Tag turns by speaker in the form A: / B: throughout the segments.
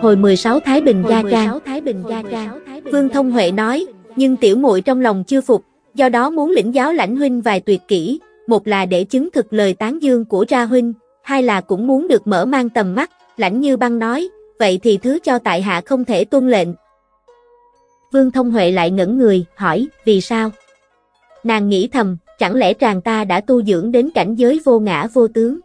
A: Hồi 16 Thái Bình Gia Trang, Thái Bình Gia Trang. Vương Thông Huệ nói, nhưng tiểu muội trong lòng chưa phục, do đó muốn lĩnh giáo lãnh huynh vài tuyệt kỹ, một là để chứng thực lời tán dương của ra huynh, hai là cũng muốn được mở mang tầm mắt, lãnh như băng nói, vậy thì thứ cho tại hạ không thể tuân lệnh. Vương Thông Huệ lại ngẩn người, hỏi, vì sao? Nàng nghĩ thầm, chẳng lẽ chàng ta đã tu dưỡng đến cảnh giới vô ngã vô tướng?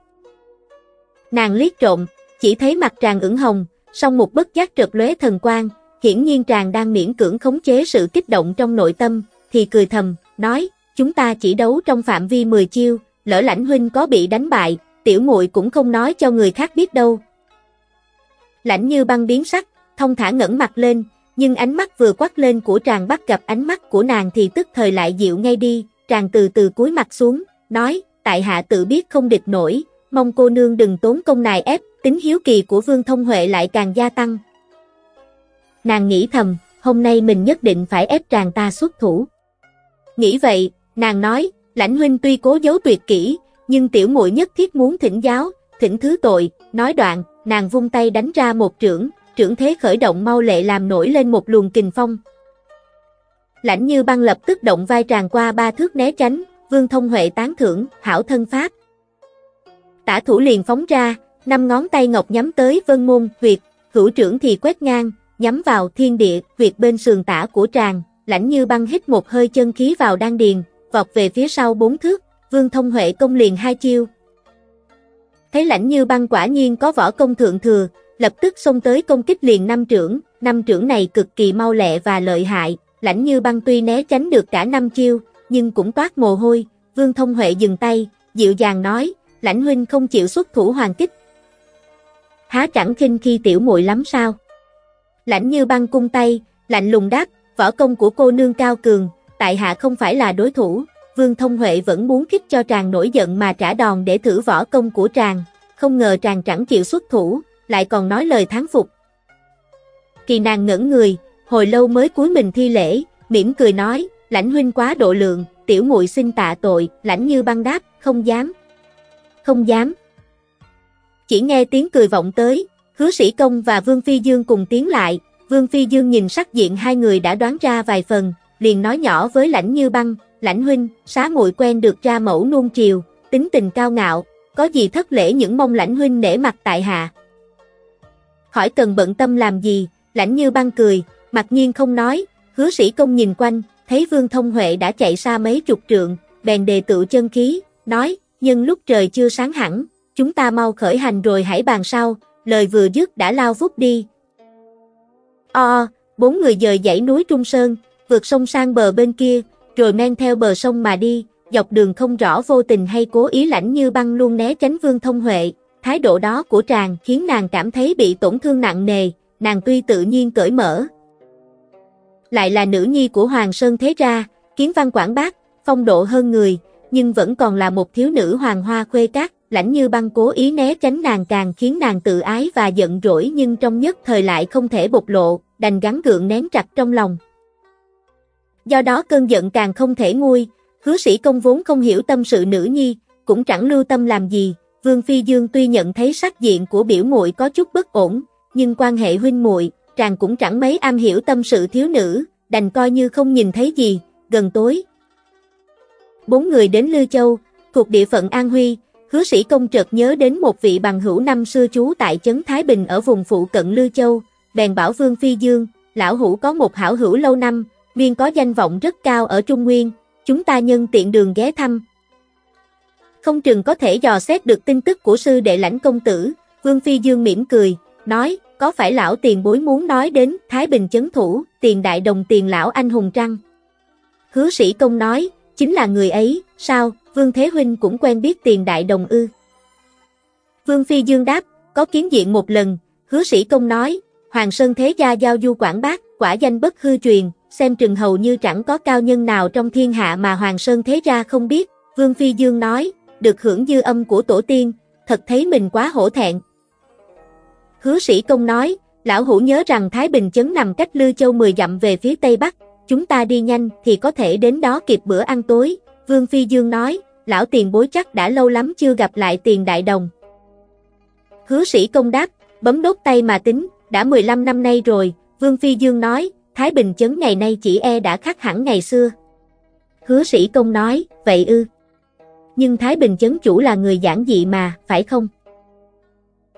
A: Nàng liếc trộm, chỉ thấy mặt tràng ửng hồng, song một bất giác trượt lóe thần quang, hiển nhiên chàng đang miễn cưỡng khống chế sự kích động trong nội tâm, thì cười thầm, nói, chúng ta chỉ đấu trong phạm vi 10 chiêu, lỡ lãnh huynh có bị đánh bại, tiểu muội cũng không nói cho người khác biết đâu. Lãnh như băng biến sắc, thông thả ngẩng mặt lên, nhưng ánh mắt vừa quát lên của chàng bắt gặp ánh mắt của nàng thì tức thời lại dịu ngay đi, chàng từ từ cúi mặt xuống, nói, tại hạ tự biết không địch nổi, mong cô nương đừng tốn công nài ép, tính hiếu kỳ của Vương Thông Huệ lại càng gia tăng. Nàng nghĩ thầm, hôm nay mình nhất định phải ép chàng ta xuất thủ. Nghĩ vậy, nàng nói, lãnh huynh tuy cố giấu tuyệt kỹ, nhưng tiểu muội nhất thiết muốn thỉnh giáo, thỉnh thứ tội, nói đoạn, nàng vung tay đánh ra một trưởng, trưởng thế khởi động mau lệ làm nổi lên một luồng kình phong. Lãnh như băng lập tức động vai tràn qua ba thước né tránh, vương thông huệ tán thưởng, hảo thân pháp. Tả thủ liền phóng ra, năm ngón tay ngọc nhắm tới vân môn, huyệt, hữu trưởng thì quét ngang, nhắm vào thiên địa, huyệt bên sườn tả của tràng, lãnh như băng hít một hơi chân khí vào đan điền, vọt về phía sau bốn thước, vương thông huệ công liền hai chiêu. Thấy lãnh như băng quả nhiên có võ công thượng thừa, lập tức xông tới công kích liền năm trưởng, năm trưởng này cực kỳ mau lẹ và lợi hại, lãnh như băng tuy né tránh được cả năm chiêu, nhưng cũng toát mồ hôi, vương thông huệ dừng tay, dịu dàng nói, lãnh huynh không chịu xuất thủ hoàn kích. Há chẳng khinh khi tiểu muội lắm sao? Lãnh như băng cung tay, lạnh lùng đáp, võ công của cô nương cao cường, tại hạ không phải là đối thủ, Vương Thông Huệ vẫn muốn khích cho tràng nổi giận mà trả đòn để thử võ công của tràng, không ngờ tràng chẳng chịu xuất thủ, lại còn nói lời thắng phục. Kỳ nàng ngẩn người, hồi lâu mới cúi mình thi lễ, mỉm cười nói, lãnh huynh quá độ lượng, tiểu muội xin tạ tội, lãnh như băng đáp, không dám. Không dám. Chỉ nghe tiếng cười vọng tới, hứa sĩ công và Vương Phi Dương cùng tiến lại, Vương Phi Dương nhìn sắc diện hai người đã đoán ra vài phần, liền nói nhỏ với lãnh như băng, lãnh huynh, xá muội quen được ra mẫu nuông triều, tính tình cao ngạo, có gì thất lễ những mong lãnh huynh nể mặt tại hạ. Hỏi cần bận tâm làm gì, lãnh như băng cười, mặc nhiên không nói, hứa sĩ công nhìn quanh, thấy vương thông huệ đã chạy xa mấy chục trượng, bèn đề tự chân khí, nói, nhưng lúc trời chưa sáng hẳn, chúng ta mau khởi hành rồi hãy bàn sau, lời vừa dứt đã lao vút đi. O, bốn người dời dãy núi Trung Sơn, vượt sông sang bờ bên kia, rồi men theo bờ sông mà đi, dọc đường không rõ vô tình hay cố ý lãnh như băng luôn né tránh Vương Thông Huệ. Thái độ đó của chàng khiến nàng cảm thấy bị tổn thương nặng nề, nàng tuy tự nhiên cởi mở. Lại là nữ nhi của Hoàng Sơn Thế Ra, kiến văn quảng bác, phong độ hơn người, nhưng vẫn còn là một thiếu nữ hoàng hoa khuê cát, lãnh như băng cố ý né tránh nàng càng khiến nàng tự ái và giận dỗi nhưng trong nhất thời lại không thể bộc lộ, đành gắn gượng nén chặt trong lòng. Do đó cơn giận càng không thể nguôi, hứa sĩ công vốn không hiểu tâm sự nữ nhi, cũng chẳng lưu tâm làm gì, Vương Phi Dương tuy nhận thấy sắc diện của biểu muội có chút bất ổn, nhưng quan hệ huynh muội, chàng cũng chẳng mấy am hiểu tâm sự thiếu nữ, đành coi như không nhìn thấy gì, gần tối. Bốn người đến Lư Châu, thuộc địa phận An Huy, hứa sĩ công chợt nhớ đến một vị bằng hữu năm xưa trú tại Trấn Thái Bình ở vùng phụ cận Lư Châu, bèn bảo Vương Phi Dương, lão hữu có một hảo hữu lâu năm, nguyên có danh vọng rất cao ở Trung Nguyên, chúng ta nhân tiện đường ghé thăm. Không chừng có thể dò xét được tin tức của sư đệ lãnh công tử, Vương Phi Dương mỉm cười, nói, có phải lão tiền bối muốn nói đến Thái Bình chấn thủ, tiền đại đồng tiền lão anh hùng trăng? Hứa sĩ công nói, chính là người ấy, sao, Vương Thế Huynh cũng quen biết tiền đại đồng ư. Vương Phi Dương đáp, có kiến diện một lần, hứa sĩ công nói, Hoàng Sơn Thế Gia giao du quảng bác, quả danh bất hư truyền, xem trừng hầu như chẳng có cao nhân nào trong thiên hạ mà Hoàng Sơn Thế Gia không biết. Vương Phi Dương nói, được hưởng dư âm của tổ tiên, thật thấy mình quá hổ thẹn. Hứa sĩ công nói, lão hủ nhớ rằng Thái Bình chấn nằm cách Lư Châu 10 dặm về phía Tây Bắc, chúng ta đi nhanh thì có thể đến đó kịp bữa ăn tối. Vương Phi Dương nói, lão tiền bối chắc đã lâu lắm chưa gặp lại tiền đại đồng. Hứa sĩ công đáp, bấm đốt tay mà tính, đã 15 năm nay rồi, Vương Phi Dương nói, Thái Bình chấn ngày nay chỉ e đã khác hẳn ngày xưa. Hứa sĩ công nói, vậy ư. Nhưng Thái Bình chấn chủ là người giản dị mà, phải không?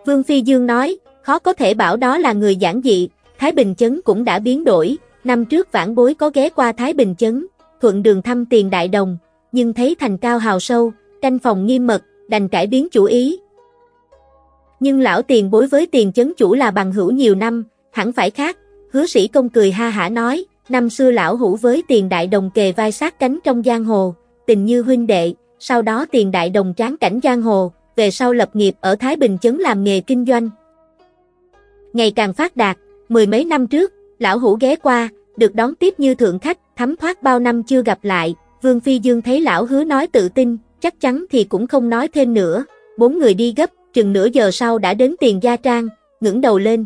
A: Vương Phi Dương nói, khó có thể bảo đó là người giản dị, Thái Bình chấn cũng đã biến đổi, năm trước vãn bối có ghé qua Thái Bình chấn, thuận đường thăm tiền đại đồng, nhưng thấy thành cao hào sâu, canh phòng nghiêm mật, đành cải biến chủ ý. Nhưng lão tiền bối với tiền chấn chủ là bằng hữu nhiều năm, hẳn phải khác, hứa sĩ công cười ha hả nói, năm xưa lão hữu với tiền đại đồng kề vai sát cánh trong giang hồ, tình như huynh đệ, sau đó tiền đại đồng tráng cảnh giang hồ, về sau lập nghiệp ở Thái Bình chấn làm nghề kinh doanh. Ngày càng phát đạt, mười mấy năm trước, lão hữu ghé qua, được đón tiếp như thượng khách, thấm thoát bao năm chưa gặp lại, Vương Phi Dương thấy lão hứa nói tự tin, chắc chắn thì cũng không nói thêm nữa, bốn người đi gấp, chừng nửa giờ sau đã đến tiền gia trang, ngẩng đầu lên.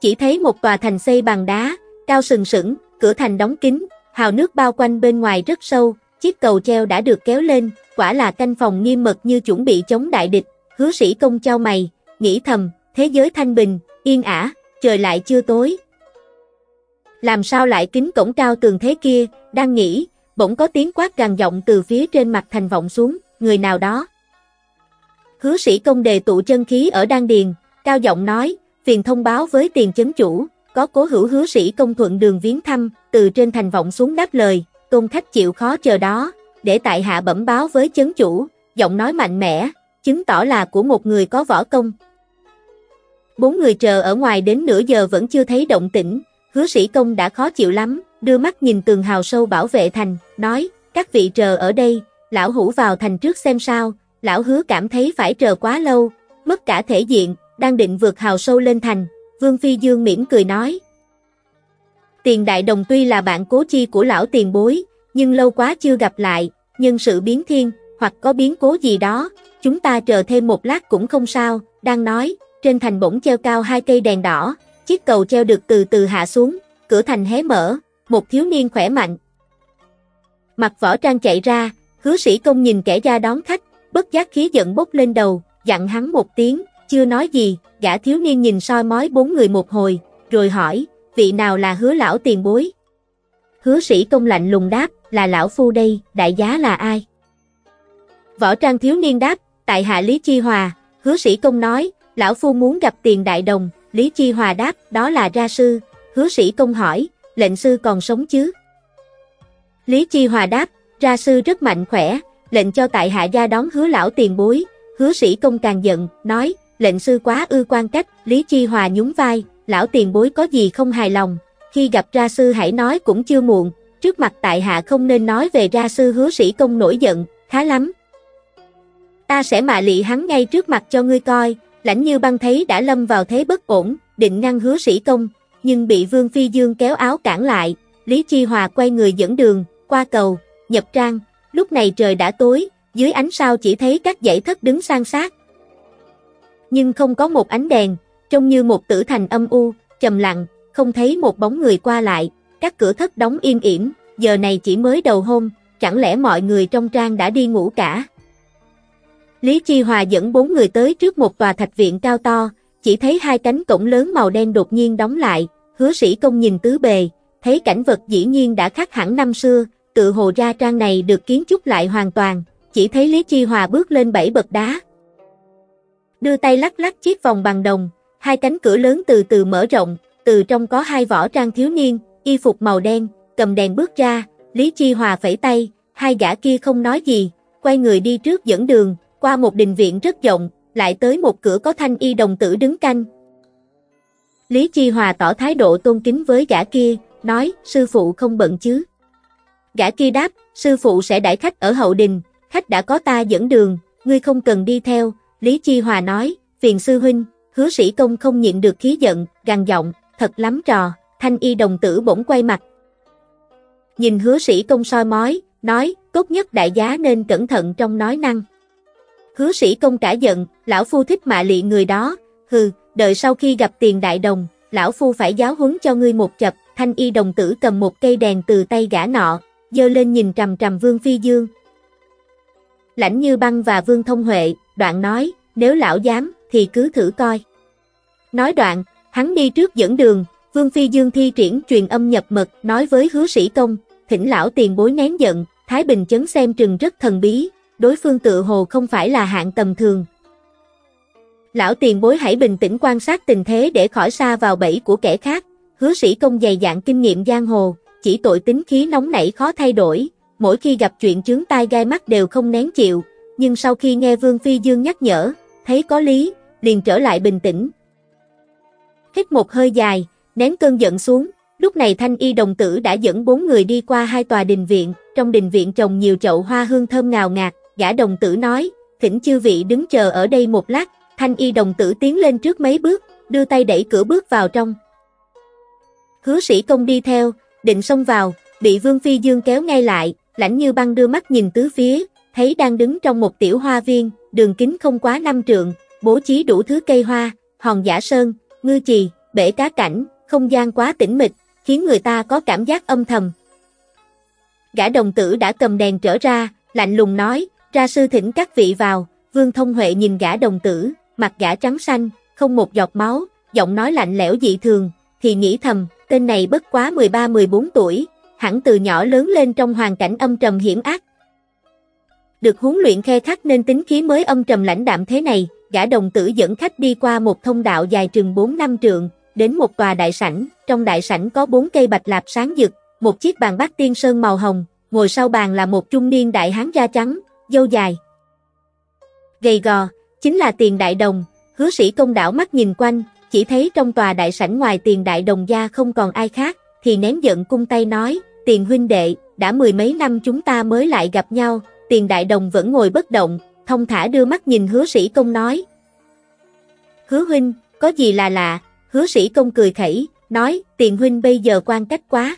A: Chỉ thấy một tòa thành xây bằng đá, cao sừng sững, cửa thành đóng kín, hào nước bao quanh bên ngoài rất sâu, chiếc cầu treo đã được kéo lên, quả là canh phòng nghiêm mật như chuẩn bị chống đại địch, hứa sĩ công trao mày, nghĩ thầm, thế giới thanh bình, yên ả, trời lại chưa tối. Làm sao lại kính cổng cao tường thế kia, đang nghĩ, bỗng có tiếng quát gằn giọng từ phía trên mặt thành vọng xuống, người nào đó. Hứa sĩ công đề tụ chân khí ở đan điền, cao giọng nói, phiền thông báo với tiền chấn chủ, có cố hữu hứa sĩ công thuận đường viếng thăm, từ trên thành vọng xuống đáp lời, tôn khách chịu khó chờ đó, để tại hạ bẩm báo với chấn chủ, giọng nói mạnh mẽ, chứng tỏ là của một người có võ công. Bốn người chờ ở ngoài đến nửa giờ vẫn chưa thấy động tĩnh, hứa sĩ công đã khó chịu lắm, đưa mắt nhìn tường hào sâu bảo vệ thành, nói, các vị chờ ở đây, lão hủ vào thành trước xem sao, lão hứa cảm thấy phải chờ quá lâu, mất cả thể diện, đang định vượt hào sâu lên thành, Vương Phi Dương mỉm cười nói. Tiền đại đồng tuy là bạn cố chi của lão tiền bối, nhưng lâu quá chưa gặp lại, nhân sự biến thiên, hoặc có biến cố gì đó, chúng ta chờ thêm một lát cũng không sao, đang nói, trên thành bỗng treo cao hai cây đèn đỏ, chiếc cầu treo được từ từ hạ xuống, cửa thành hé mở, một thiếu niên khỏe mạnh. Mặt võ trang chạy ra, hứa sĩ công nhìn kẻ ra đón khách, bất giác khí giận bốc lên đầu, dặn hắn một tiếng, chưa nói gì, gã thiếu niên nhìn soi mói bốn người một hồi, rồi hỏi, vị nào là hứa lão tiền bối? Hứa sĩ công lạnh lùng đáp, là lão phu đây, đại giá là ai? Võ trang thiếu niên đáp, tại hạ Lý Chi Hòa, hứa sĩ công nói, lão phu muốn gặp tiền đại đồng, Lý Chi Hòa đáp, đó là ra sư, hứa sĩ công hỏi, lệnh sư còn sống chứ? Lý Chi Hòa đáp, ra sư rất mạnh khỏe, lệnh cho tại hạ gia đón hứa lão tiền bối, hứa sĩ công càng giận, nói, lệnh sư quá ư quan cách, Lý Chi Hòa nhún vai, lão tiền bối có gì không hài lòng, khi gặp ra sư hãy nói cũng chưa muộn, trước mặt tại hạ không nên nói về ra sư hứa sĩ công nổi giận, khá lắm. Ta sẽ mạ lị hắn ngay trước mặt cho ngươi coi, lãnh như băng thấy đã lâm vào thế bất ổn, định ngăn hứa sĩ công, nhưng bị Vương Phi Dương kéo áo cản lại, Lý Chi Hòa quay người dẫn đường, qua cầu, nhập trang, lúc này trời đã tối, dưới ánh sao chỉ thấy các dãy thất đứng san sát. Nhưng không có một ánh đèn, trông như một tử thành âm u, trầm lặng, không thấy một bóng người qua lại, các cửa thất đóng yên ỉm, giờ này chỉ mới đầu hôm, chẳng lẽ mọi người trong trang đã đi ngủ cả. Lý Chi Hòa dẫn bốn người tới trước một tòa thạch viện cao to, chỉ thấy hai cánh cổng lớn màu đen đột nhiên đóng lại, hứa sĩ công nhìn tứ bề, thấy cảnh vật dĩ nhiên đã khác hẳn năm xưa, tự hồ ra trang này được kiến trúc lại hoàn toàn, chỉ thấy Lý Chi Hòa bước lên bảy bậc đá. Đưa tay lắc lắc chiếc vòng bằng đồng, hai cánh cửa lớn từ từ mở rộng, từ trong có hai võ trang thiếu niên, y phục màu đen, cầm đèn bước ra, Lý Chi Hòa phẩy tay, hai gã kia không nói gì, quay người đi trước dẫn đường, qua một đình viện rất rộng, lại tới một cửa có thanh y đồng tử đứng canh. Lý Chi Hòa tỏ thái độ tôn kính với gã kia, nói, sư phụ không bận chứ. Gã kia đáp, sư phụ sẽ đãi khách ở hậu đình, khách đã có ta dẫn đường, ngươi không cần đi theo, Lý Chi Hòa nói, phiền sư huynh, hứa sĩ công không nhịn được khí giận, gằn giọng, thật lắm trò, thanh y đồng tử bỗng quay mặt. Nhìn hứa sĩ công soi mói, nói, tốt nhất đại giá nên cẩn thận trong nói năng. Hứa sĩ công cả giận, lão phu thích mạ lị người đó, hừ, đợi sau khi gặp tiền đại đồng, lão phu phải giáo huấn cho ngươi một chập, thanh y đồng tử cầm một cây đèn từ tay gã nọ, dơ lên nhìn trầm trầm Vương Phi Dương. Lãnh Như Băng và Vương Thông Huệ, đoạn nói, nếu lão dám, thì cứ thử coi. Nói đoạn, hắn đi trước dẫn đường, Vương Phi Dương thi triển truyền âm nhập mật, nói với hứa sĩ công, thỉnh lão tiền bối nén giận, Thái Bình chấn xem trừng rất thần bí, đối phương tự hồ không phải là hạng tầm thường. Lão tiền bối hãy bình tĩnh quan sát tình thế để khỏi xa vào bẫy của kẻ khác, hứa sĩ công dày dạng kinh nghiệm giang hồ, chỉ tội tính khí nóng nảy khó thay đổi, mỗi khi gặp chuyện chướng tai gai mắt đều không nén chịu, nhưng sau khi nghe Vương Phi Dương nhắc nhở, thấy có lý, liền trở lại bình tĩnh. Hít một hơi dài, nén cơn giận xuống, lúc này Thanh Y đồng tử đã dẫn bốn người đi qua hai tòa đình viện, trong đình viện trồng nhiều chậu hoa hương thơm ngào ngạt, gã đồng tử nói, thỉnh chư vị đứng chờ ở đây một lát, Thanh Y đồng tử tiến lên trước mấy bước, đưa tay đẩy cửa bước vào trong. Hứa sĩ công đi theo, định xông vào, bị Vương Phi Dương kéo ngay lại, lãnh như băng đưa mắt nhìn tứ phía, thấy đang đứng trong một tiểu hoa viên, đường kính không quá năm trượng, bố trí đủ thứ cây hoa, hòn giả sơn, ngư trì bể cá cảnh, không gian quá tĩnh mịch, khiến người ta có cảm giác âm thầm. Gã đồng tử đã cầm đèn trở ra, lạnh lùng nói, ra sư thỉnh các vị vào, Vương Thông Huệ nhìn gã đồng tử, mặt gã trắng xanh, không một giọt máu, giọng nói lạnh lẽo dị thường, thì nghĩ thầm, tên này bất quá 13-14 tuổi, hẳn từ nhỏ lớn lên trong hoàn cảnh âm trầm hiểm ác. Được huấn luyện khe khắc nên tính khí mới âm trầm lãnh đạm thế này, gã đồng tử dẫn khách đi qua một thông đạo dài chừng 4 năm trượng, đến một tòa đại sảnh, trong đại sảnh có bốn cây bạch lạp sáng rực, một chiếc bàn bát tiên sơn màu hồng, ngồi sau bàn là một trung niên đại hán da trắng, dâu dài. Gầy gò, chính là tiền đại đồng, hứa sĩ công đảo mắt nhìn quanh, chỉ thấy trong tòa đại sảnh ngoài tiền đại đồng gia không còn ai khác, thì nén giận cung tay nói, tiền huynh đệ, đã mười mấy năm chúng ta mới lại gặp nhau, tiền đại đồng vẫn ngồi bất động, thông thả đưa mắt nhìn hứa sĩ công nói. Hứa huynh, có gì là lạ, hứa sĩ công cười khẩy, nói, tiền huynh bây giờ quan cách quá.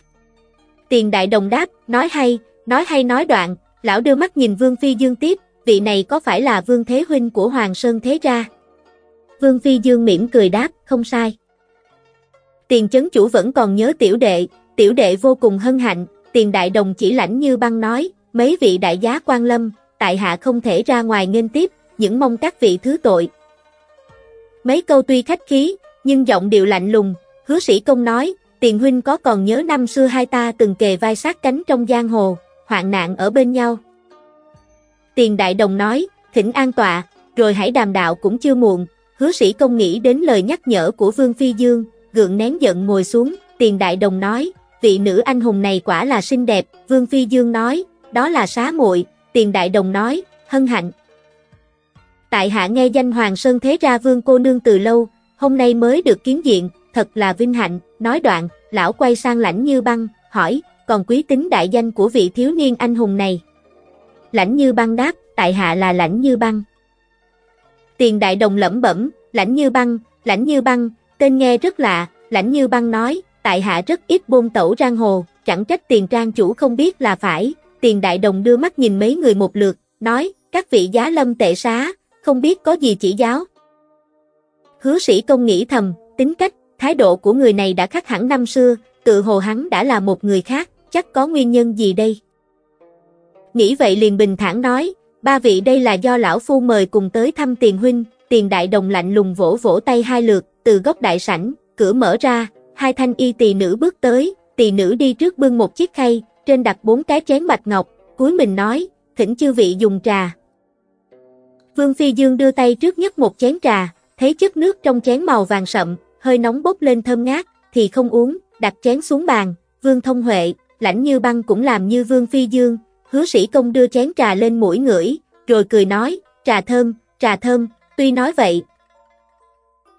A: Tiền đại đồng đáp, nói hay, nói hay nói đoạn, lão đưa mắt nhìn Vương Phi Dương tiếp, vị này có phải là Vương Thế Huynh của Hoàng Sơn Thế Ra? Vương Phi Dương mỉm cười đáp, không sai. Tiền chấn chủ vẫn còn nhớ tiểu đệ, tiểu đệ vô cùng hân hạnh, tiền đại đồng chỉ lãnh như băng nói, mấy vị đại giá quan lâm, tại hạ không thể ra ngoài nghênh tiếp, những mong các vị thứ tội. Mấy câu tuy khách khí, nhưng giọng điệu lạnh lùng, hứa sĩ công nói, tiền huynh có còn nhớ năm xưa hai ta từng kề vai sát cánh trong giang hồ, hoạn nạn ở bên nhau. Tiền đại đồng nói, thỉnh an tọa, rồi hãy đàm đạo cũng chưa muộn, hứa sĩ công nghĩ đến lời nhắc nhở của Vương Phi Dương, gượng nén giận ngồi xuống, tiền đại đồng nói, vị nữ anh hùng này quả là xinh đẹp, Vương Phi Dương nói, đó là xá muội, tiền đại đồng nói, hân hạnh. Tại hạ nghe danh Hoàng Sơn Thế Ra Vương cô nương từ lâu, hôm nay mới được kiến diện, thật là vinh hạnh, nói đoạn, lão quay sang lãnh như băng, hỏi, còn quý tính đại danh của vị thiếu niên anh hùng này. Lãnh như băng đáp, tại hạ là lãnh như băng. Tiền đại đồng lẩm bẩm, lãnh như băng, lãnh như băng, tên nghe rất lạ, lãnh như băng nói, tại hạ rất ít bôn tẩu rang hồ, chẳng trách tiền trang chủ không biết là phải, tiền đại đồng đưa mắt nhìn mấy người một lượt, nói, các vị giá lâm tệ xá, không biết có gì chỉ giáo. Hứa sĩ công nghĩ thầm, tính cách, thái độ của người này đã khác hẳn năm xưa, tự hồ hắn đã là một người khác, chắc có nguyên nhân gì đây. Nghĩ vậy liền bình thản nói, ba vị đây là do lão phu mời cùng tới thăm tiền huynh, tiền đại đồng lạnh lùng vỗ vỗ tay hai lượt, từ góc đại sảnh, cửa mở ra, hai thanh y tỳ nữ bước tới, tỳ nữ đi trước bưng một chiếc khay, trên đặt bốn cái chén bạch ngọc, cuối mình nói, thỉnh chư vị dùng trà. Vương Phi Dương đưa tay trước nhất một chén trà, thấy chất nước trong chén màu vàng sậm, hơi nóng bốc lên thơm ngát, thì không uống, đặt chén xuống bàn, Vương Thông Huệ, lãnh như băng cũng làm như Vương Phi Dương, hứa sĩ công đưa chén trà lên mũi ngửi, rồi cười nói, trà thơm, trà thơm, tuy nói vậy.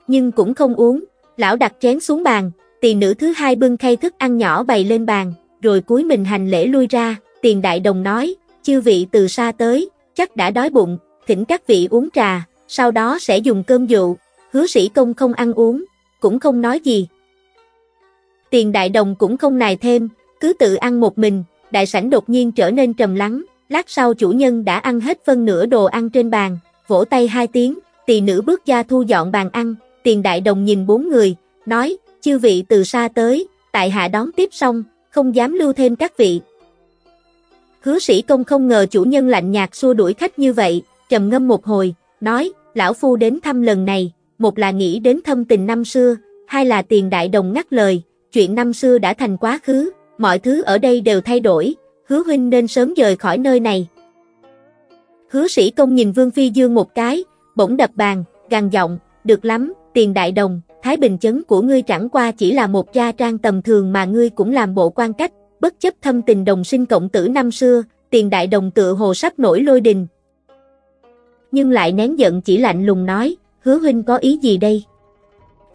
A: Nhưng cũng không uống, lão đặt chén xuống bàn, tiền nữ thứ hai bưng khay thức ăn nhỏ bày lên bàn, rồi cúi mình hành lễ lui ra, tiền đại đồng nói, chư vị từ xa tới, chắc đã đói bụng, thỉnh các vị uống trà, sau đó sẽ dùng cơm dụ, hứa sĩ công không ăn uống, cũng không nói gì. Tiền đại đồng cũng không nài thêm, cứ tự ăn một mình, đại sảnh đột nhiên trở nên trầm lắng, lát sau chủ nhân đã ăn hết phân nửa đồ ăn trên bàn, vỗ tay hai tiếng, tỳ nữ bước ra thu dọn bàn ăn, tiền đại đồng nhìn bốn người, nói, chư vị từ xa tới, tại hạ đón tiếp xong, không dám lưu thêm các vị. Hứa sĩ công không ngờ chủ nhân lạnh nhạt xua đuổi khách như vậy, trầm ngâm một hồi, nói, lão phu đến thăm lần này, một là nghĩ đến thâm tình năm xưa, hai là tiền đại đồng ngắt lời, chuyện năm xưa đã thành quá khứ, mọi thứ ở đây đều thay đổi, hứa huynh nên sớm rời khỏi nơi này. Hứa sĩ công nhìn Vương Phi Dương một cái, bỗng đập bàn, gằn giọng, được lắm, tiền đại đồng, Thái Bình chấn của ngươi chẳng qua chỉ là một gia trang tầm thường mà ngươi cũng làm bộ quan cách, bất chấp thâm tình đồng sinh cộng tử năm xưa, tiền đại đồng tựa hồ sắp nổi lôi đình. Nhưng lại nén giận chỉ lạnh lùng nói, hứa huynh có ý gì đây?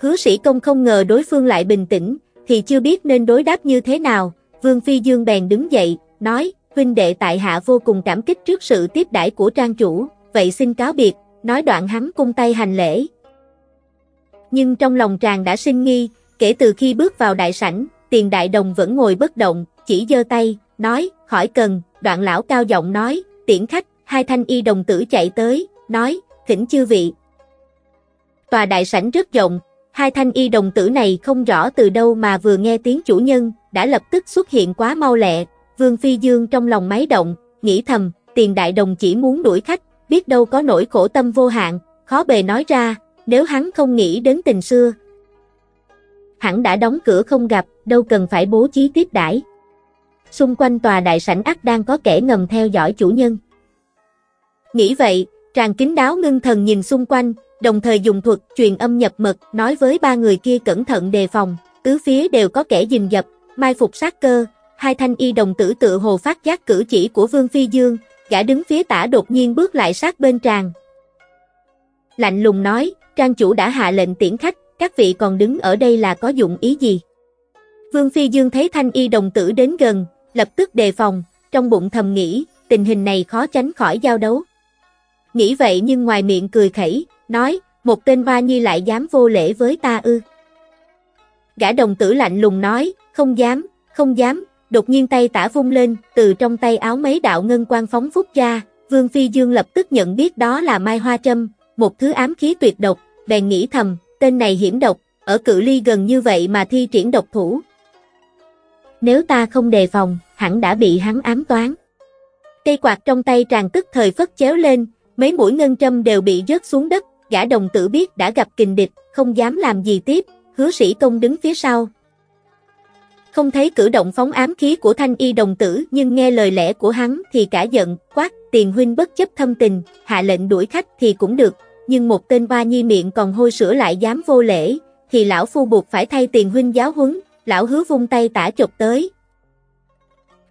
A: Hứa sĩ công không ngờ đối phương lại bình tĩnh, thì chưa biết nên đối đáp như thế nào, Vương Phi Dương bèn đứng dậy, nói, huynh đệ tại hạ vô cùng cảm kích trước sự tiếp đãi của trang chủ, vậy xin cáo biệt, nói đoạn hắn cung tay hành lễ. Nhưng trong lòng tràng đã sinh nghi, kể từ khi bước vào đại sảnh, tiền đại đồng vẫn ngồi bất động, chỉ giơ tay, nói, khỏi cần, đoạn lão cao giọng nói, tiễn khách, hai thanh y đồng tử chạy tới, nói, thỉnh chư vị. Tòa đại sảnh rất rộng, hai thanh y đồng tử này không rõ từ đâu mà vừa nghe tiếng chủ nhân, đã lập tức xuất hiện quá mau lẹ, Vương Phi Dương trong lòng máy động, nghĩ thầm, tiền đại đồng chỉ muốn đuổi khách, biết đâu có nỗi khổ tâm vô hạn, khó bề nói ra, nếu hắn không nghĩ đến tình xưa. Hẳn đã đóng cửa không gặp, đâu cần phải bố trí tiếp đãi. Xung quanh tòa đại sảnh ắt đang có kẻ ngầm theo dõi chủ nhân. Nghĩ vậy, tràng kính đáo ngưng thần nhìn xung quanh, đồng thời dùng thuật truyền âm nhập mật, nói với ba người kia cẩn thận đề phòng, tứ phía đều có kẻ dình dập, mai phục sát cơ, hai thanh y đồng tử tự hồ phát giác cử chỉ của Vương Phi Dương, gã đứng phía tả đột nhiên bước lại sát bên tràng. Lạnh lùng nói, trang chủ đã hạ lệnh tiễn khách, các vị còn đứng ở đây là có dụng ý gì? Vương Phi Dương thấy thanh y đồng tử đến gần, lập tức đề phòng, trong bụng thầm nghĩ, tình hình này khó tránh khỏi giao đấu. Nghĩ vậy nhưng ngoài miệng cười khẩy, nói, một tên hoa nhi lại dám vô lễ với ta ư. Gã đồng tử lạnh lùng nói, không dám, không dám, đột nhiên tay tả vung lên, từ trong tay áo mấy đạo ngân quan phóng phúc ra, Vương Phi Dương lập tức nhận biết đó là Mai Hoa Trâm, một thứ ám khí tuyệt độc, bèn nghĩ thầm, tên này hiểm độc, ở cự ly gần như vậy mà thi triển độc thủ. Nếu ta không đề phòng, hẳn đã bị hắn ám toán. Cây quạt trong tay tràn tức thời phất chéo lên, mấy mũi ngân châm đều bị rớt xuống đất, gã đồng tử biết đã gặp kình địch, không dám làm gì tiếp, hứa sĩ công đứng phía sau. Không thấy cử động phóng ám khí của thanh y đồng tử nhưng nghe lời lẽ của hắn thì cả giận, quát, tiền huynh bất chấp thâm tình, hạ lệnh đuổi khách thì cũng được, nhưng một tên ba nhi miệng còn hôi sữa lại dám vô lễ, thì lão phu buộc phải thay tiền huynh giáo huấn, lão hứa vung tay tả chụp tới.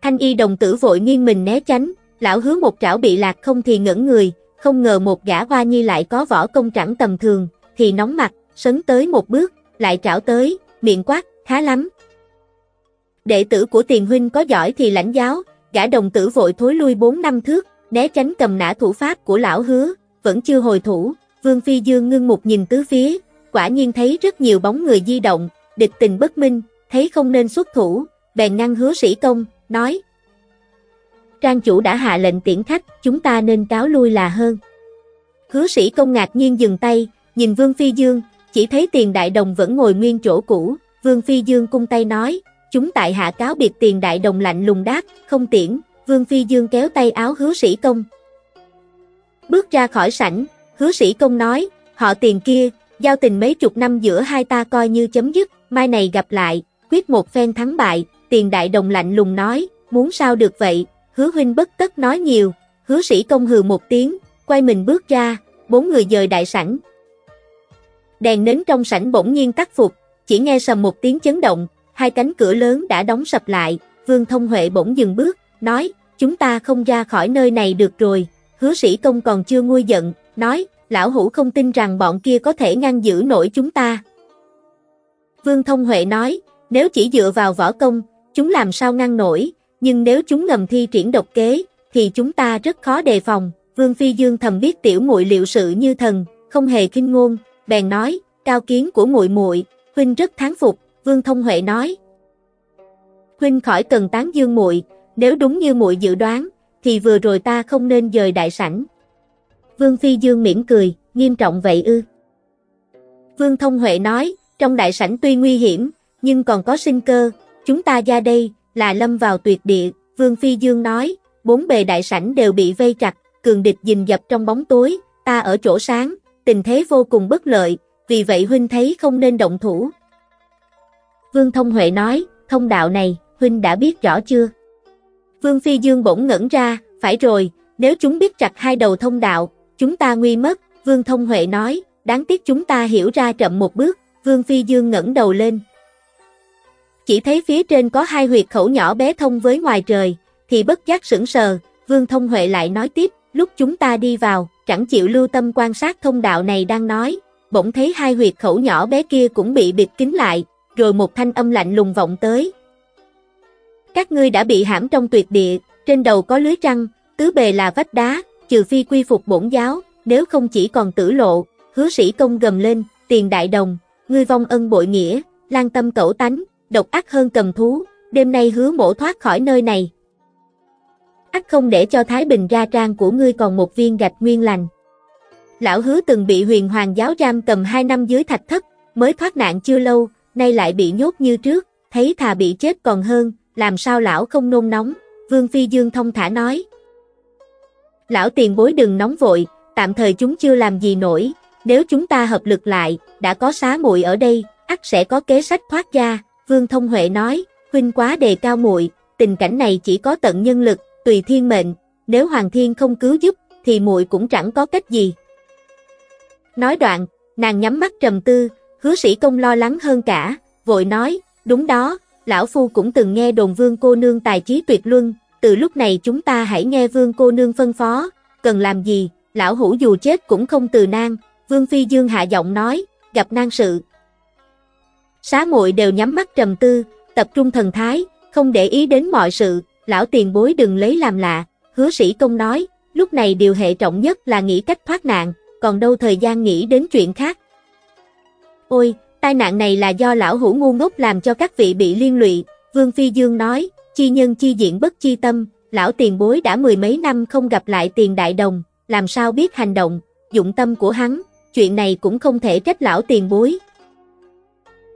A: Thanh y đồng tử vội nghiêng mình né tránh, lão hứa một trảo bị lạc không thì ngẩn người, không ngờ một gã hoa nhi lại có võ công chẳng tầm thường, thì nóng mặt, sấn tới một bước, lại trảo tới, miệng quát, khá lắm. Đệ tử của tiền huynh có giỏi thì lãnh giáo, gã đồng tử vội thối lui bốn năm thước, né tránh cầm nã thủ pháp của lão hứa, vẫn chưa hồi thủ, Vương Phi Dương ngưng một nhìn tứ phía, quả nhiên thấy rất nhiều bóng người di động, địch tình bất minh, thấy không nên xuất thủ, bèn ngăn hứa sĩ công, nói. Trang chủ đã hạ lệnh tiễn khách, chúng ta nên cáo lui là hơn. Hứa sĩ công ngạc nhiên dừng tay, nhìn Vương Phi Dương, chỉ thấy tiền đại đồng vẫn ngồi nguyên chỗ cũ, Vương Phi Dương cung tay nói, chúng tại hạ cáo biệt tiền đại đồng lạnh lùng đáp, không tiễn, Vương Phi Dương kéo tay áo hứa sĩ công. Bước ra khỏi sảnh, hứa sĩ công nói, họ tiền kia, giao tình mấy chục năm giữa hai ta coi như chấm dứt, mai này gặp lại, quyết một phen thắng bại, tiền đại đồng lạnh lùng nói, muốn sao được vậy, hứa huynh bất tất nói nhiều, hứa sĩ công hừ một tiếng, quay mình bước ra, bốn người dời đại sảnh. Đèn nến trong sảnh bỗng nhiên tắt phục, chỉ nghe sầm một tiếng chấn động, hai cánh cửa lớn đã đóng sập lại, Vương Thông Huệ bỗng dừng bước, nói, chúng ta không ra khỏi nơi này được rồi, hứa sĩ công còn chưa nguôi giận, nói, lão hủ không tin rằng bọn kia có thể ngăn giữ nổi chúng ta. Vương Thông Huệ nói, nếu chỉ dựa vào võ công, chúng làm sao ngăn nổi, nhưng nếu chúng ngầm thi triển độc kế, thì chúng ta rất khó đề phòng. Vương Phi Dương thầm biết tiểu muội liệu sự như thần, không hề kinh ngôn, bèn nói, cao kiến của muội muội, huynh rất thán phục, Vương Thông Huệ nói. Huynh khỏi cần tán dương muội, nếu đúng như muội dự đoán, thì vừa rồi ta không nên dời đại sảnh. Vương Phi Dương mỉm cười, nghiêm trọng vậy ư. Vương Thông Huệ nói, trong đại sảnh tuy nguy hiểm, nhưng còn có sinh cơ, chúng ta ra đây, là lâm vào tuyệt địa, Vương Phi Dương nói, bốn bề đại sảnh đều bị vây chặt, cường địch dình dập trong bóng tối, ta ở chỗ sáng, tình thế vô cùng bất lợi, vì vậy huynh thấy không nên động thủ. Vương Thông Huệ nói, thông đạo này, huynh đã biết rõ chưa? Vương Phi Dương bỗng ngẩn ra, phải rồi, nếu chúng biết chặt hai đầu thông đạo, chúng ta nguy mất, Vương Thông Huệ nói, đáng tiếc chúng ta hiểu ra chậm một bước, Vương Phi Dương ngẩng đầu lên. Chỉ thấy phía trên có hai huyệt khẩu nhỏ bé thông với ngoài trời, thì bất giác sững sờ, Vương Thông Huệ lại nói tiếp, lúc chúng ta đi vào, chẳng chịu lưu tâm quan sát thông đạo này đang nói, bỗng thấy hai huyệt khẩu nhỏ bé kia cũng bị bịt kín lại, rồi một thanh âm lạnh lùng vọng tới. Các ngươi đã bị hãm trong tuyệt địa, trên đầu có lưới trăng, tứ bề là vách đá, trừ phi quy phục bổn giáo, nếu không chỉ còn tử lộ, hứa sĩ công gầm lên, tiền đại đồng, ngươi vong ân bội nghĩa, lan tâm cẩu tánh, độc ác hơn cầm thú, đêm nay hứa mổ thoát khỏi nơi này. Ác không để cho Thái Bình ra trang của ngươi còn một viên gạch nguyên lành. Lão hứa từng bị huyền hoàng giáo giam cầm hai năm dưới thạch thất, mới thoát nạn chưa lâu, nay lại bị nhốt như trước, thấy thà bị chết còn hơn, làm sao lão không nôn nóng, Vương Phi Dương thông thả nói. Lão tiền bối đừng nóng vội, tạm thời chúng chưa làm gì nổi, nếu chúng ta hợp lực lại, đã có xá muội ở đây, ắt sẽ có kế sách thoát ra, Vương Thông Huệ nói, huynh quá đề cao muội, tình cảnh này chỉ có tận nhân lực, tùy thiên mệnh, nếu Hoàng Thiên không cứu giúp, thì muội cũng chẳng có cách gì. Nói đoạn, nàng nhắm mắt trầm tư, hứa sĩ công lo lắng hơn cả, vội nói, đúng đó, lão phu cũng từng nghe đồn vương cô nương tài trí tuyệt luân, từ lúc này chúng ta hãy nghe vương cô nương phân phó, cần làm gì, lão hủ dù chết cũng không từ nan, vương phi dương hạ giọng nói, gặp nan sự. Xá muội đều nhắm mắt trầm tư, tập trung thần thái, không để ý đến mọi sự, lão tiền bối đừng lấy làm lạ, hứa sĩ công nói, lúc này điều hệ trọng nhất là nghĩ cách thoát nạn, còn đâu thời gian nghĩ đến chuyện khác. Ôi, tai nạn này là do lão hủ ngu ngốc làm cho các vị bị liên lụy, Vương Phi Dương nói, chi nhân chi diện bất chi tâm, lão tiền bối đã mười mấy năm không gặp lại tiền đại đồng, làm sao biết hành động, dụng tâm của hắn, chuyện này cũng không thể trách lão tiền bối.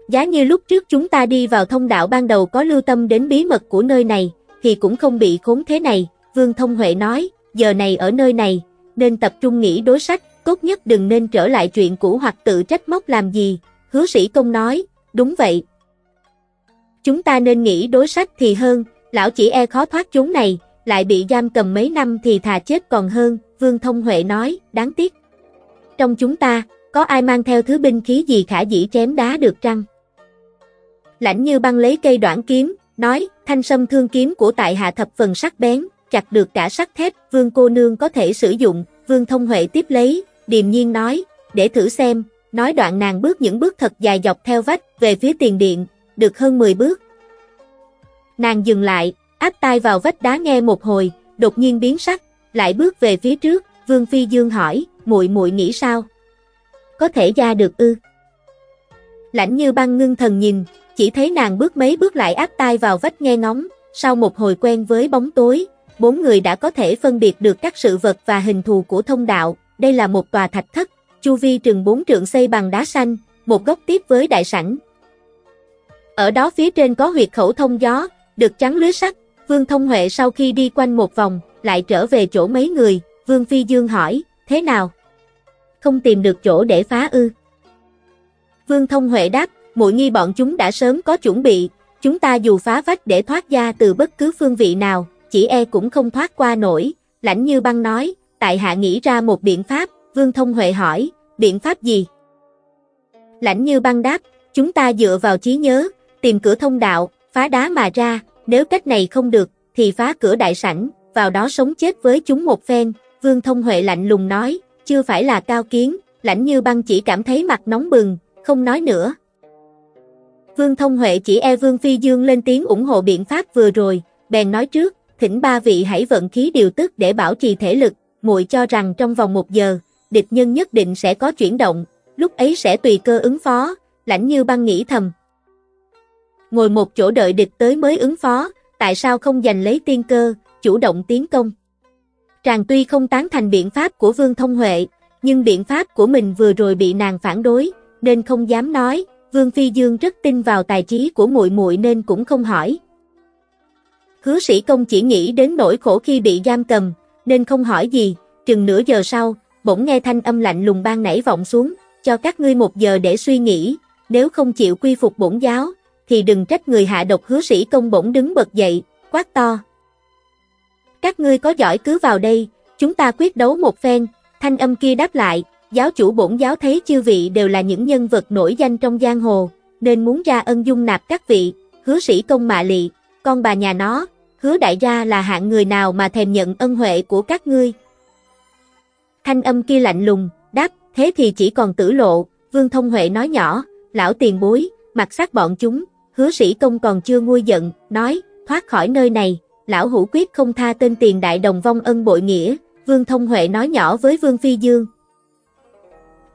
A: Giá như lúc trước chúng ta đi vào thông đạo ban đầu có lưu tâm đến bí mật của nơi này, thì cũng không bị khốn thế này, Vương Thông Huệ nói, giờ này ở nơi này, nên tập trung nghĩ đối sách, tốt nhất đừng nên trở lại chuyện cũ hoặc tự trách móc làm gì, hứa sĩ công nói, đúng vậy. Chúng ta nên nghĩ đối sách thì hơn, lão chỉ e khó thoát chúng này, lại bị giam cầm mấy năm thì thà chết còn hơn, Vương Thông Huệ nói, đáng tiếc. Trong chúng ta, có ai mang theo thứ binh khí gì khả dĩ chém đá được trăng? Lãnh như băng lấy cây đoạn kiếm, nói, thanh sâm thương kiếm của tại hạ thập phần sắc bén, chặt được cả sắt thép, vương cô nương có thể sử dụng, vương thông huệ tiếp lấy, điềm nhiên nói, để thử xem, nói đoạn nàng bước những bước thật dài dọc theo vách, về phía tiền điện, được hơn 10 bước. Nàng dừng lại, áp tai vào vách đá nghe một hồi, đột nhiên biến sắc, lại bước về phía trước, Vương Phi Dương hỏi, muội muội nghĩ sao? Có thể ra được ư? Lãnh như băng ngưng thần nhìn, chỉ thấy nàng bước mấy bước lại áp tai vào vách nghe ngóng, sau một hồi quen với bóng tối, bốn người đã có thể phân biệt được các sự vật và hình thù của thông đạo, đây là một tòa thạch thất, chu vi trường bốn trượng xây bằng đá xanh, một góc tiếp với đại sảnh. Ở đó phía trên có huyệt khẩu thông gió, được trắng lưới sắt, Vương Thông Huệ sau khi đi quanh một vòng, lại trở về chỗ mấy người, Vương Phi Dương hỏi, thế nào? Không tìm được chỗ để phá ư? Vương Thông Huệ đáp, muội nghi bọn chúng đã sớm có chuẩn bị, chúng ta dù phá vách để thoát ra từ bất cứ phương vị nào, chỉ e cũng không thoát qua nổi, lãnh như băng nói, tại hạ nghĩ ra một biện pháp, Vương Thông Huệ hỏi, biện pháp gì? Lãnh như băng đáp, chúng ta dựa vào trí nhớ, tìm cửa thông đạo, phá đá mà ra, nếu cách này không được, thì phá cửa đại sảnh, vào đó sống chết với chúng một phen, Vương Thông Huệ lạnh lùng nói, chưa phải là cao kiến, lãnh như băng chỉ cảm thấy mặt nóng bừng, không nói nữa. Vương Thông Huệ chỉ e Vương Phi Dương lên tiếng ủng hộ biện pháp vừa rồi, bèn nói trước, thỉnh ba vị hãy vận khí điều tức để bảo trì thể lực, muội cho rằng trong vòng một giờ, địch nhân nhất định sẽ có chuyển động, lúc ấy sẽ tùy cơ ứng phó, lãnh như băng nghĩ thầm. Ngồi một chỗ đợi địch tới mới ứng phó, tại sao không giành lấy tiên cơ, chủ động tiến công. Tràng tuy không tán thành biện pháp của Vương Thông Huệ, nhưng biện pháp của mình vừa rồi bị nàng phản đối, nên không dám nói, Vương Phi Dương rất tin vào tài trí của muội muội nên cũng không hỏi. Hứa sĩ công chỉ nghĩ đến nỗi khổ khi bị giam cầm, nên không hỏi gì, chừng nửa giờ sau, bỗng nghe thanh âm lạnh lùng ban nảy vọng xuống, cho các ngươi một giờ để suy nghĩ, nếu không chịu quy phục bổn giáo, thì đừng trách người hạ độc hứa sĩ công bỗng đứng bật dậy, quát to. Các ngươi có giỏi cứ vào đây, chúng ta quyết đấu một phen, thanh âm kia đáp lại, giáo chủ bổn giáo thấy chư vị đều là những nhân vật nổi danh trong giang hồ, nên muốn ra ân dung nạp các vị, hứa sĩ công mạ lị, con bà nhà nó, hứa đại gia là hạng người nào mà thèm nhận ân huệ của các ngươi. Thanh âm kia lạnh lùng, đáp, thế thì chỉ còn tử lộ, Vương Thông Huệ nói nhỏ, lão tiền bối, mặt sát bọn chúng, hứa sĩ công còn chưa nguôi giận, nói, thoát khỏi nơi này, lão hữu quyết không tha tên tiền đại đồng vong ân bội nghĩa, Vương Thông Huệ nói nhỏ với Vương Phi Dương.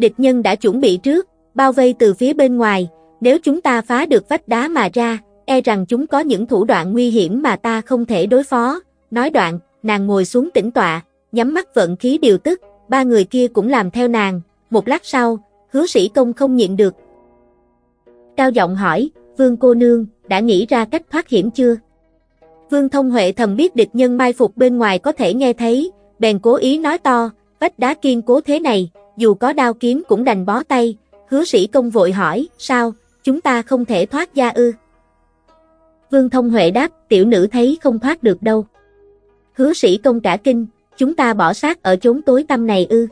A: Địch nhân đã chuẩn bị trước, bao vây từ phía bên ngoài, nếu chúng ta phá được vách đá mà ra, e rằng chúng có những thủ đoạn nguy hiểm mà ta không thể đối phó. Nói đoạn, nàng ngồi xuống tĩnh tọa, nhắm mắt vận khí điều tức, ba người kia cũng làm theo nàng. Một lát sau, hứa sĩ công không nhịn được. Cao giọng hỏi, vương cô nương, đã nghĩ ra cách thoát hiểm chưa? Vương thông huệ thầm biết địch nhân mai phục bên ngoài có thể nghe thấy, bèn cố ý nói to, vách đá kiên cố thế này, dù có đao kiếm cũng đành bó tay, hứa sĩ công vội hỏi, sao, chúng ta không thể thoát ra ư? Vương Thông Huệ đáp, tiểu nữ thấy không thoát được đâu. Hứa sĩ công cả kinh, chúng ta bỏ xác ở chốn tối tâm này ư.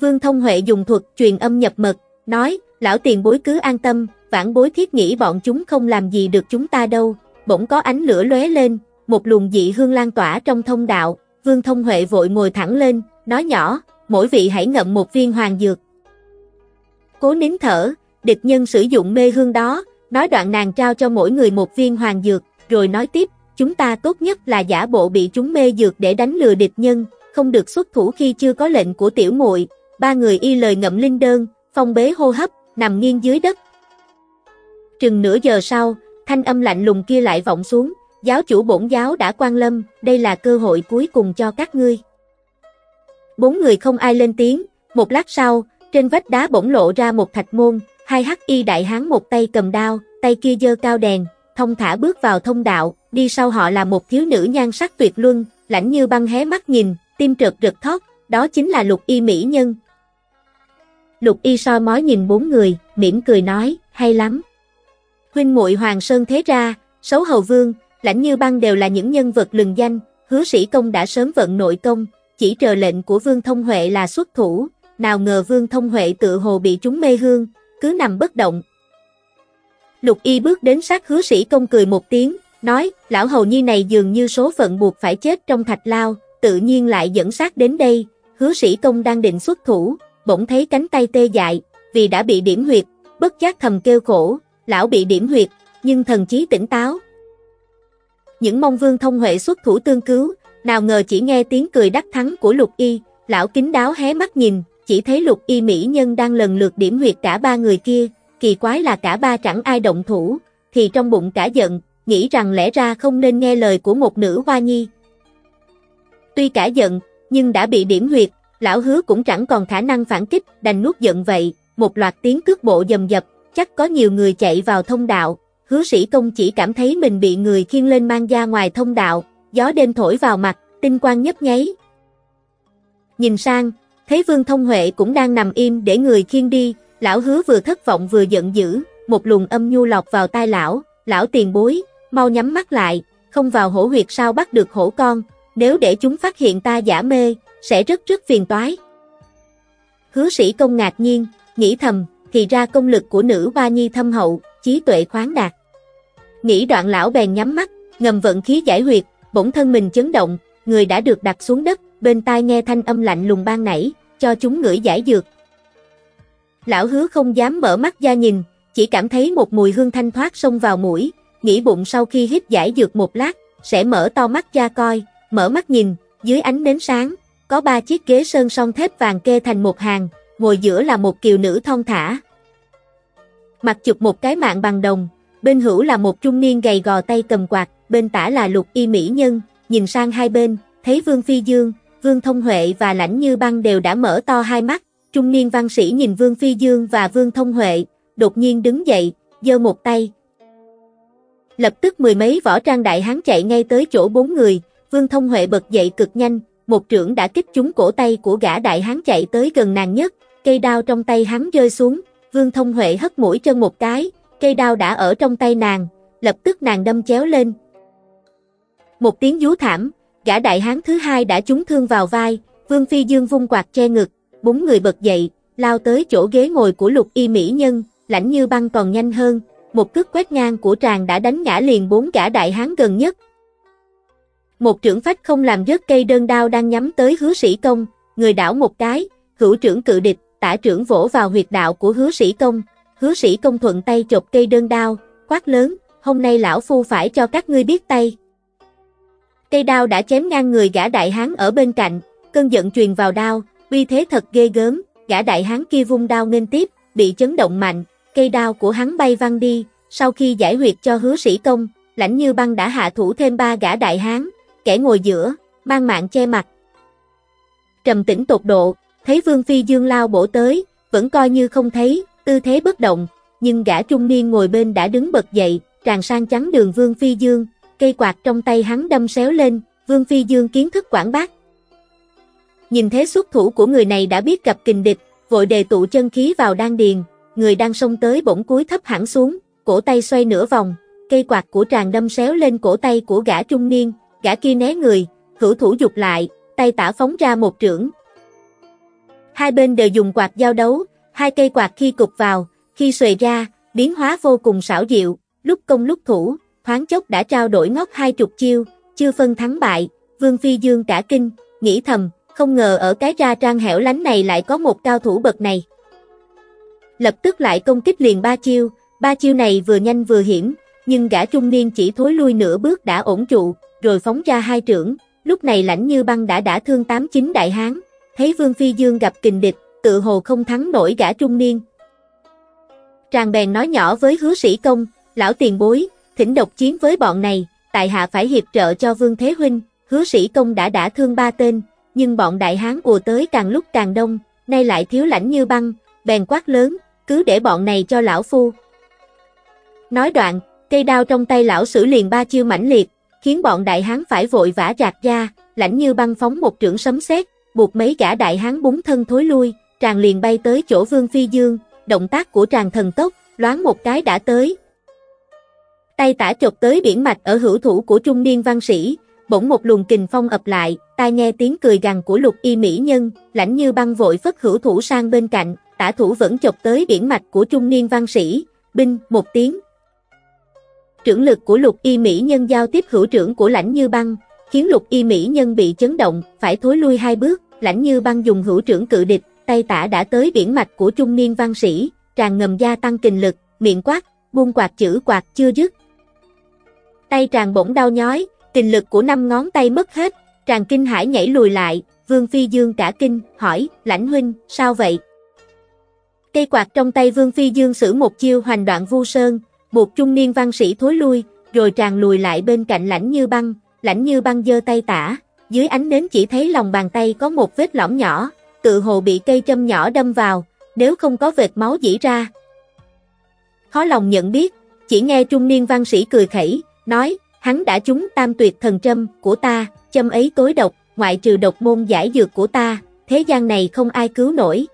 A: Vương Thông Huệ dùng thuật truyền âm nhập mật, nói, lão tiền bối cứ an tâm, vãn bối thiết nghĩ bọn chúng không làm gì được chúng ta đâu, bỗng có ánh lửa lóe lên, một luồng dị hương lan tỏa trong thông đạo, Vương Thông Huệ vội ngồi thẳng lên, nói nhỏ, mỗi vị hãy ngậm một viên hoàng dược. Cố nín thở, địch nhân sử dụng mê hương đó, nói đoạn nàng trao cho mỗi người một viên hoàng dược, rồi nói tiếp, chúng ta tốt nhất là giả bộ bị chúng mê dược để đánh lừa địch nhân, không được xuất thủ khi chưa có lệnh của tiểu muội. Ba người y lời ngậm linh đơn, phong bế hô hấp, nằm nghiêng dưới đất. Chừng nửa giờ sau, thanh âm lạnh lùng kia lại vọng xuống, giáo chủ bổn giáo đã quan lâm, đây là cơ hội cuối cùng cho các ngươi. Bốn người không ai lên tiếng, một lát sau, trên vách đá bỗng lộ ra một thạch môn, hai hắc y đại hán một tay cầm đao, tay kia giơ cao đèn, thông thả bước vào thông đạo, đi sau họ là một thiếu nữ nhan sắc tuyệt luân, lãnh như băng hé mắt nhìn, tim trượt rực thót, đó chính là lục y mỹ nhân. Lục y so mói nhìn bốn người, mỉm cười nói, hay lắm. Huynh muội Hoàng Sơn thế ra, xấu Hầu Vương, Lãnh Như Băng đều là những nhân vật lừng danh, hứa sĩ công đã sớm vận nội công, chỉ chờ lệnh của Vương Thông Huệ là xuất thủ, nào ngờ Vương Thông Huệ tự hồ bị chúng mê hương, cứ nằm bất động. Lục y bước đến sát hứa sĩ công cười một tiếng, nói, lão hầu nhi này dường như số phận buộc phải chết trong thạch lao, tự nhiên lại dẫn sát đến đây, hứa sĩ công đang định xuất thủ, bỗng thấy cánh tay tê dại, vì đã bị điểm huyệt, bất giác thầm kêu khổ, lão bị điểm huyệt, nhưng thần chí tỉnh táo. Những mong vương thông huệ xuất thủ tương cứu, nào ngờ chỉ nghe tiếng cười đắc thắng của lục y, lão kính đáo hé mắt nhìn, chỉ thấy lục y mỹ nhân đang lần lượt điểm huyệt cả ba người kia, kỳ quái là cả ba chẳng ai động thủ, thì trong bụng cả giận, nghĩ rằng lẽ ra không nên nghe lời của một nữ hoa nhi. Tuy cả giận, nhưng đã bị điểm huyệt, lão hứa cũng chẳng còn khả năng phản kích, đành nuốt giận vậy, một loạt tiếng cước bộ dầm dập, chắc có nhiều người chạy vào thông đạo, hứa sĩ công chỉ cảm thấy mình bị người khiêng lên mang ra ngoài thông đạo, gió đêm thổi vào mặt, tinh quang nhấp nháy. Nhìn sang, thấy Vương Thông Huệ cũng đang nằm im để người khiêng đi, lão hứa vừa thất vọng vừa giận dữ, một luồng âm nhu lọt vào tai lão, lão tiền bối, mau nhắm mắt lại, không vào hổ huyệt sao bắt được hổ con, nếu để chúng phát hiện ta giả mê, sẽ rất rất phiền toái. Hứa sĩ công ngạc nhiên, nghĩ thầm, thì ra công lực của nữ hoa nhi thâm hậu, trí tuệ khoáng đạt. Nghĩ đoạn lão bèn nhắm mắt, ngầm vận khí giải huyệt, bỗng thân mình chấn động, người đã được đặt xuống đất, bên tai nghe thanh âm lạnh lùng ban nảy, cho chúng ngửi giải dược. Lão hứa không dám mở mắt ra nhìn, chỉ cảm thấy một mùi hương thanh thoát xông vào mũi, nghĩ bụng sau khi hít giải dược một lát, sẽ mở to mắt ra coi, mở mắt nhìn, dưới ánh nến sáng, có ba chiếc ghế sơn song thép vàng kê thành một hàng, ngồi giữa là một kiều nữ thon thả. Mặt chụp một cái mạng bằng đồng, bên hữu là một trung niên gầy gò tay cầm quạt, bên tả là lục y mỹ nhân, nhìn sang hai bên, thấy Vương Phi Dương, Vương Thông Huệ và Lãnh Như Băng đều đã mở to hai mắt, trung niên văn sĩ nhìn Vương Phi Dương và Vương Thông Huệ, đột nhiên đứng dậy, giơ một tay. Lập tức mười mấy võ trang đại hán chạy ngay tới chỗ bốn người, Vương Thông Huệ bật dậy cực nhanh, một trưởng đã kích trúng cổ tay của gã đại hán chạy tới gần nàng nhất, cây đao trong tay hắn rơi xuống, Vương Thông Huệ hất mũi chân một cái, cây đao đã ở trong tay nàng, lập tức nàng đâm chéo lên. Một tiếng vú thảm, gã đại hán thứ hai đã trúng thương vào vai, Vương Phi Dương vung quạt che ngực, bốn người bật dậy, lao tới chỗ ghế ngồi của lục y mỹ nhân, lãnh như băng còn nhanh hơn, một cước quét ngang của tràng đã đánh ngã liền bốn gã đại hán gần nhất. Một trưởng phách không làm rớt cây đơn đao đang nhắm tới hứa sĩ công, người đảo một cái, hữu trưởng cự địch, tả trưởng vỗ vào huyệt đạo của hứa sĩ công, hứa sĩ công thuận tay chộp cây đơn đao, quát lớn, hôm nay lão phu phải cho các ngươi biết tay. Cây đao đã chém ngang người gã đại hán ở bên cạnh, cơn giận truyền vào đao, uy thế thật ghê gớm, gã đại hán kia vung đao nghênh tiếp, bị chấn động mạnh, cây đao của hắn bay văng đi, sau khi giải huyệt cho hứa sĩ công, lãnh như băng đã hạ thủ thêm ba gã đại hán, kẻ ngồi giữa, mang mạng che mặt. Trầm tĩnh tột độ, thấy Vương Phi Dương lao bổ tới, vẫn coi như không thấy, tư thế bất động, nhưng gã trung niên ngồi bên đã đứng bật dậy, tràn sang chắn đường Vương Phi Dương, cây quạt trong tay hắn đâm xéo lên, Vương Phi Dương kiến thức quảng bác. Nhìn thế xuất thủ của người này đã biết gặp kình địch, vội đề tụ chân khí vào đan điền, người đang xông tới bỗng cúi thấp hẳn xuống, cổ tay xoay nửa vòng, cây quạt của tràng đâm xéo lên cổ tay của gã trung niên, gã kia né người, hữu thủ dục lại, tay tả phóng ra một trưởng. Hai bên đều dùng quạt giao đấu, hai cây quạt khi cục vào, khi xuề ra, biến hóa vô cùng xảo diệu, lúc công lúc thủ, thoáng chốc đã trao đổi ngót hai chục chiêu, chưa phân thắng bại, Vương Phi Dương cả kinh, nghĩ thầm, không ngờ ở cái ra trang hẻo lánh này lại có một cao thủ bậc này. Lập tức lại công kích liền ba chiêu, ba chiêu này vừa nhanh vừa hiểm, nhưng gã trung niên chỉ thối lui nửa bước đã ổn trụ, rồi phóng ra hai trưởng, lúc này lãnh như băng đã đã thương tám chín đại hán, thấy Vương Phi Dương gặp kình địch, tự hồ không thắng nổi gã trung niên. Tràng bèn nói nhỏ với hứa sĩ công, lão tiền bối, thỉnh độc chiến với bọn này, tại hạ phải hiệp trợ cho Vương Thế Huynh, hứa sĩ công đã đã thương ba tên, nhưng bọn đại hán ùa tới càng lúc càng đông, nay lại thiếu lãnh như băng, bèn quát lớn, cứ để bọn này cho lão phu. Nói đoạn, cây đao trong tay lão sử liền ba chiêu mãnh liệt, khiến bọn đại hán phải vội vã rạc ra, lãnh như băng phóng một trưởng sấm sét, buộc mấy gã đại hán búng thân thối lui, tràng liền bay tới chỗ Vương Phi Dương, động tác của tràng thần tốc, loáng một cái đã tới. Tay tả chộp tới biển mạch ở hữu thủ của trung niên văn sĩ, bỗng một luồng kình phong ập lại, tai nghe tiếng cười gằn của lục y mỹ nhân, lãnh như băng vội phất hữu thủ sang bên cạnh, tả thủ vẫn chộp tới biển mạch của trung niên văn sĩ, binh, một tiếng. Trưởng lực của lục y mỹ nhân giao tiếp hữu trưởng của lãnh như băng, khiến lục y mỹ nhân bị chấn động, phải thối lui hai bước, lãnh như băng dùng hữu trưởng cự địch, tay tả đã tới biển mạch của trung niên văn sĩ, tràn ngầm gia tăng kình lực, miệng quát, buông quạt chữ quạt chưa dứt. Tay tràn bỗng đau nhói, kình lực của năm ngón tay mất hết, tràn kinh hải nhảy lùi lại, Vương Phi Dương cả kinh, hỏi, lãnh huynh, sao vậy? Cây quạt trong tay Vương Phi Dương sử một chiêu hoành đoạn vu sơn, buộc trung niên văn sĩ thối lui, rồi tràn lùi lại bên cạnh lãnh như băng, lãnh như băng giơ tay tả, dưới ánh nến chỉ thấy lòng bàn tay có một vết lõm nhỏ, tự hồ bị cây châm nhỏ đâm vào, nếu không có vệt máu dĩ ra. Khó lòng nhận biết, chỉ nghe trung niên văn sĩ cười khẩy, nói, hắn đã trúng tam tuyệt thần châm của ta, châm ấy tối độc, ngoại trừ độc môn giải dược của ta, thế gian này không ai cứu nổi.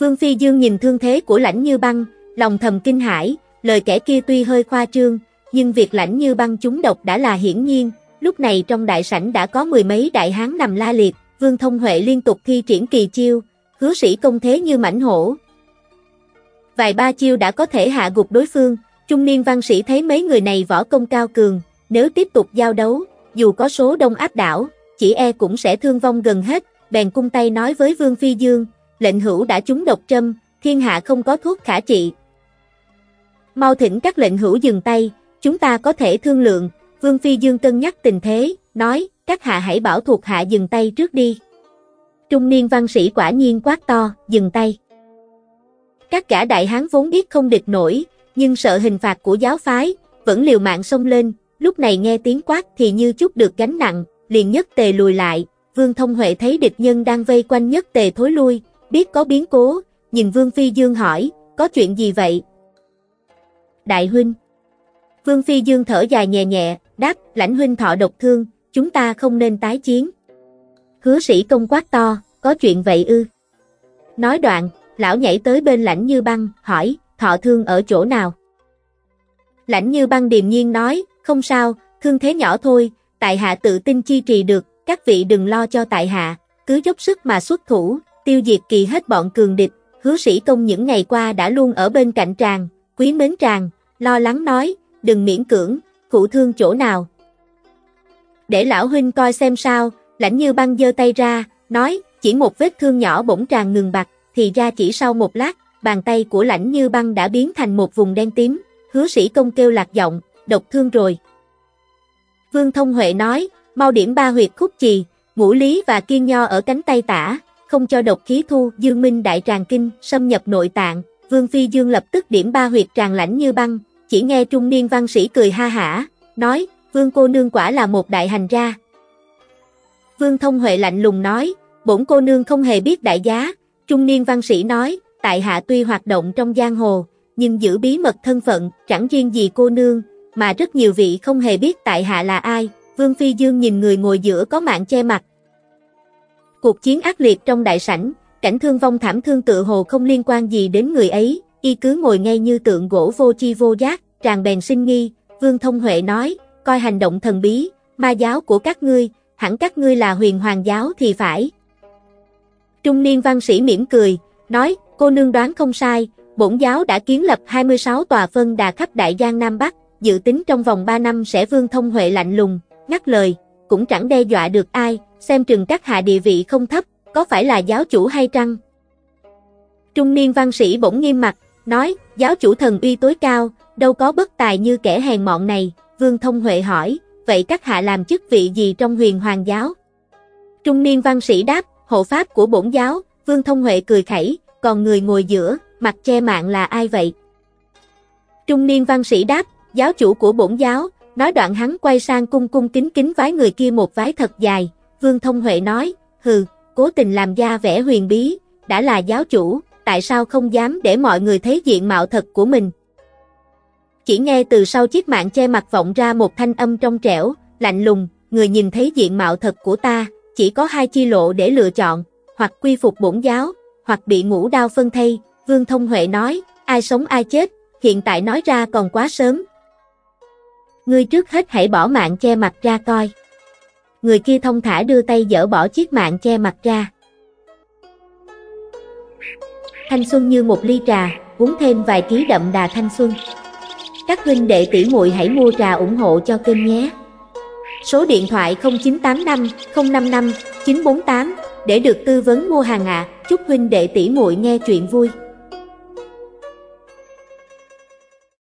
A: Vương Phi Dương nhìn thương thế của lãnh như băng, lòng thầm kinh hãi, lời kẻ kia tuy hơi khoa trương, nhưng việc lãnh như băng trúng độc đã là hiển nhiên, lúc này trong đại sảnh đã có mười mấy đại hán nằm la liệt, Vương Thông Huệ liên tục thi triển kỳ chiêu, hứa sĩ công thế như mảnh hổ. Vài ba chiêu đã có thể hạ gục đối phương, trung niên văn sĩ thấy mấy người này võ công cao cường, nếu tiếp tục giao đấu, dù có số đông áp đảo, chỉ e cũng sẽ thương vong gần hết, bèn cung tay nói với Vương Phi Dương, lệnh hữu đã trúng độc trâm, thiên hạ không có thuốc khả trị. Mau thỉnh các lệnh hữu dừng tay, chúng ta có thể thương lượng, Vương Phi Dương cân nhắc tình thế, nói, các hạ hãy bảo thuộc hạ dừng tay trước đi. Trung niên văn sĩ quả nhiên quát to, dừng tay. Các gã đại hán vốn biết không địch nổi, nhưng sợ hình phạt của giáo phái, vẫn liều mạng xông lên, lúc này nghe tiếng quát thì như chút được gánh nặng, liền nhất tề lùi lại, Vương Thông Huệ thấy địch nhân đang vây quanh nhất tề thối lui, biết có biến cố, nhìn Vương Phi Dương hỏi, có chuyện gì vậy? Đại huynh Vương Phi Dương thở dài nhẹ nhẹ, đáp, lãnh huynh thọ độc thương, chúng ta không nên tái chiến. Hứa sĩ công quát to, có chuyện vậy ư? Nói đoạn, lão nhảy tới bên lãnh như băng, hỏi, thọ thương ở chỗ nào? Lãnh như băng điềm nhiên nói, không sao, thương thế nhỏ thôi, tại hạ tự tin chi trì được, các vị đừng lo cho tại hạ, cứ dốc sức mà xuất thủ, tiêu diệt kỳ hết bọn cường địch, hứa sĩ công những ngày qua đã luôn ở bên cạnh tràng, quý mến tràng, lo lắng nói, đừng miễn cưỡng, cụ thương chỗ nào. Để lão huynh coi xem sao, lãnh như băng giơ tay ra, nói, chỉ một vết thương nhỏ bỗng tràn ngừng bạc, thì ra chỉ sau một lát, bàn tay của lãnh như băng đã biến thành một vùng đen tím, hứa sĩ công kêu lạc giọng, độc thương rồi. Vương Thông Huệ nói, mau điểm ba huyệt khúc trì, ngũ lý và kiên nho ở cánh tay tả, không cho độc khí thu, dương minh đại tràng kinh, xâm nhập nội tạng, Vương Phi Dương lập tức điểm ba huyệt tràng lãnh như băng, chỉ nghe trung niên văn sĩ cười ha hả, nói, Vương cô nương quả là một đại hành ra. Vương Thông Huệ lạnh lùng nói, bổn cô nương không hề biết đại giá, trung niên văn sĩ nói, tại hạ tuy hoạt động trong giang hồ, nhưng giữ bí mật thân phận, chẳng riêng gì cô nương, mà rất nhiều vị không hề biết tại hạ là ai, Vương Phi Dương nhìn người ngồi giữa có mạng che mặt. Cuộc chiến ác liệt trong đại sảnh, cảnh thương vong thảm thương tự hồ không liên quan gì đến người ấy, y cứ ngồi ngay như tượng gỗ vô chi vô giác, tràn bèn sinh nghi, Vương Thông Huệ nói, coi hành động thần bí, ma giáo của các ngươi, hẳn các ngươi là huyền hoàng giáo thì phải. Trung niên văn sĩ mỉm cười, nói, cô nương đoán không sai, bổn giáo đã kiến lập 26 tòa phân đà khắp Đại Giang Nam Bắc, dự tính trong vòng 3 năm sẽ vương thông huệ lạnh lùng, ngắt lời, cũng chẳng đe dọa được ai, xem trường các hạ địa vị không thấp, có phải là giáo chủ hay trăng? Trung niên văn sĩ bỗng nghiêm mặt, nói, giáo chủ thần uy tối cao, đâu có bất tài như kẻ hèn mọn này, vương thông huệ hỏi, vậy các hạ làm chức vị gì trong huyền hoàng giáo? Trung niên văn sĩ đáp, hộ pháp của bổn giáo, vương thông huệ cười khẩy, còn người ngồi giữa, mặt che mạng là ai vậy? Trung niên văn sĩ đáp, giáo chủ của bổn giáo, nói đoạn hắn quay sang cung cung kính kính vái người kia một vái thật dài, Vương Thông Huệ nói, hừ, cố tình làm ra vẻ huyền bí, đã là giáo chủ, tại sao không dám để mọi người thấy diện mạo thật của mình. Chỉ nghe từ sau chiếc mạng che mặt vọng ra một thanh âm trong trẻo, lạnh lùng, người nhìn thấy diện mạo thật của ta, chỉ có hai chi lộ để lựa chọn, hoặc quy phục bổn giáo, hoặc bị ngũ đao phân thây, Vương Thông Huệ nói, ai sống ai chết, hiện tại nói ra còn quá sớm. Ngươi trước hết hãy bỏ mạng che mặt ra coi. Người kia thông thả đưa tay dỡ bỏ chiếc mạng che mặt ra. Thanh xuân như một ly trà, uống thêm vài ký đậm đà thanh xuân. Các huynh đệ tỷ muội hãy mua trà ủng hộ cho kênh nhé. Số điện thoại 0985 055 948 để được tư vấn mua hàng ạ. À. Chúc huynh đệ tỷ muội nghe chuyện vui.